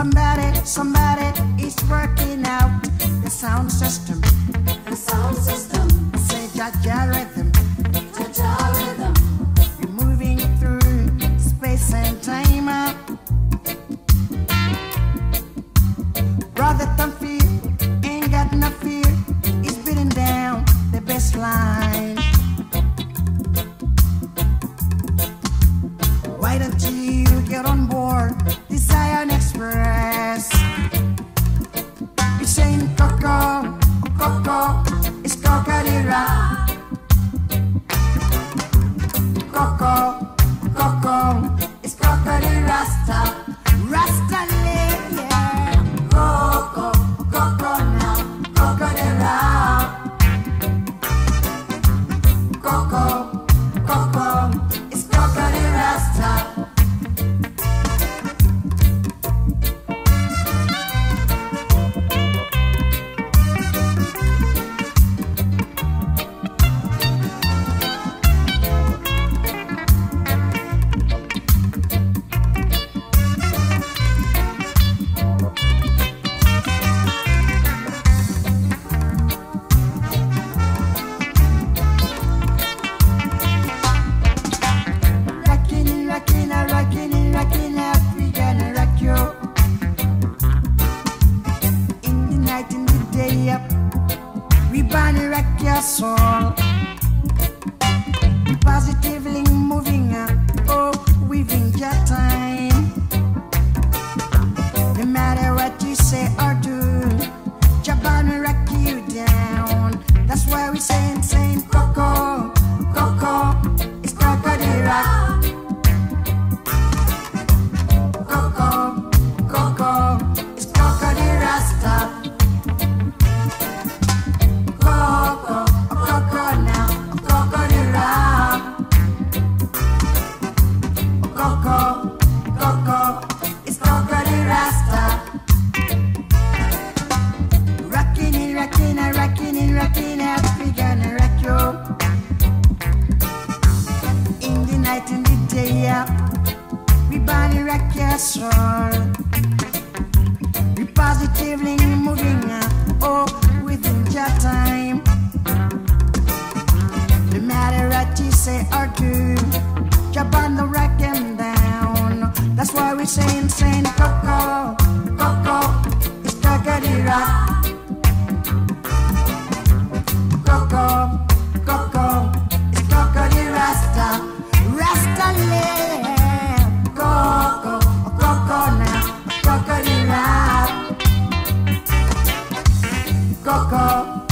Somebody somebody is working out the sound system. The sound system. Say Jaja rhythm. Jaja rhythm. You're moving through space and time. Brother, don't fear, ain't got no fear. He's beating down the best line. Why don't you your soul. Positively moving up, oh, weaving your time. No matter what you say or do, Japan will rock you down. That's why we saying, body rock cocker.